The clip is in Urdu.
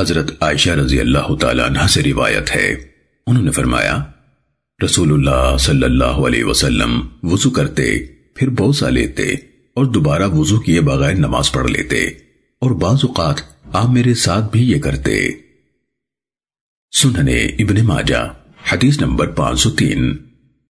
حضرت عائشہ رضی اللہ تعالیٰ عنہ سے روایت ہے۔ انہوں نے فرمایا، رسول اللہ صلی اللہ علیہ وسلم وضو کرتے، پھر بوسہ لیتے اور دوبارہ وضو کیے بغیر نماز پڑھ لیتے اور بعض اوقات آپ میرے ساتھ بھی یہ کرتے۔ سننے ابن ماجہ، حدیث نمبر پانچ سو تین۔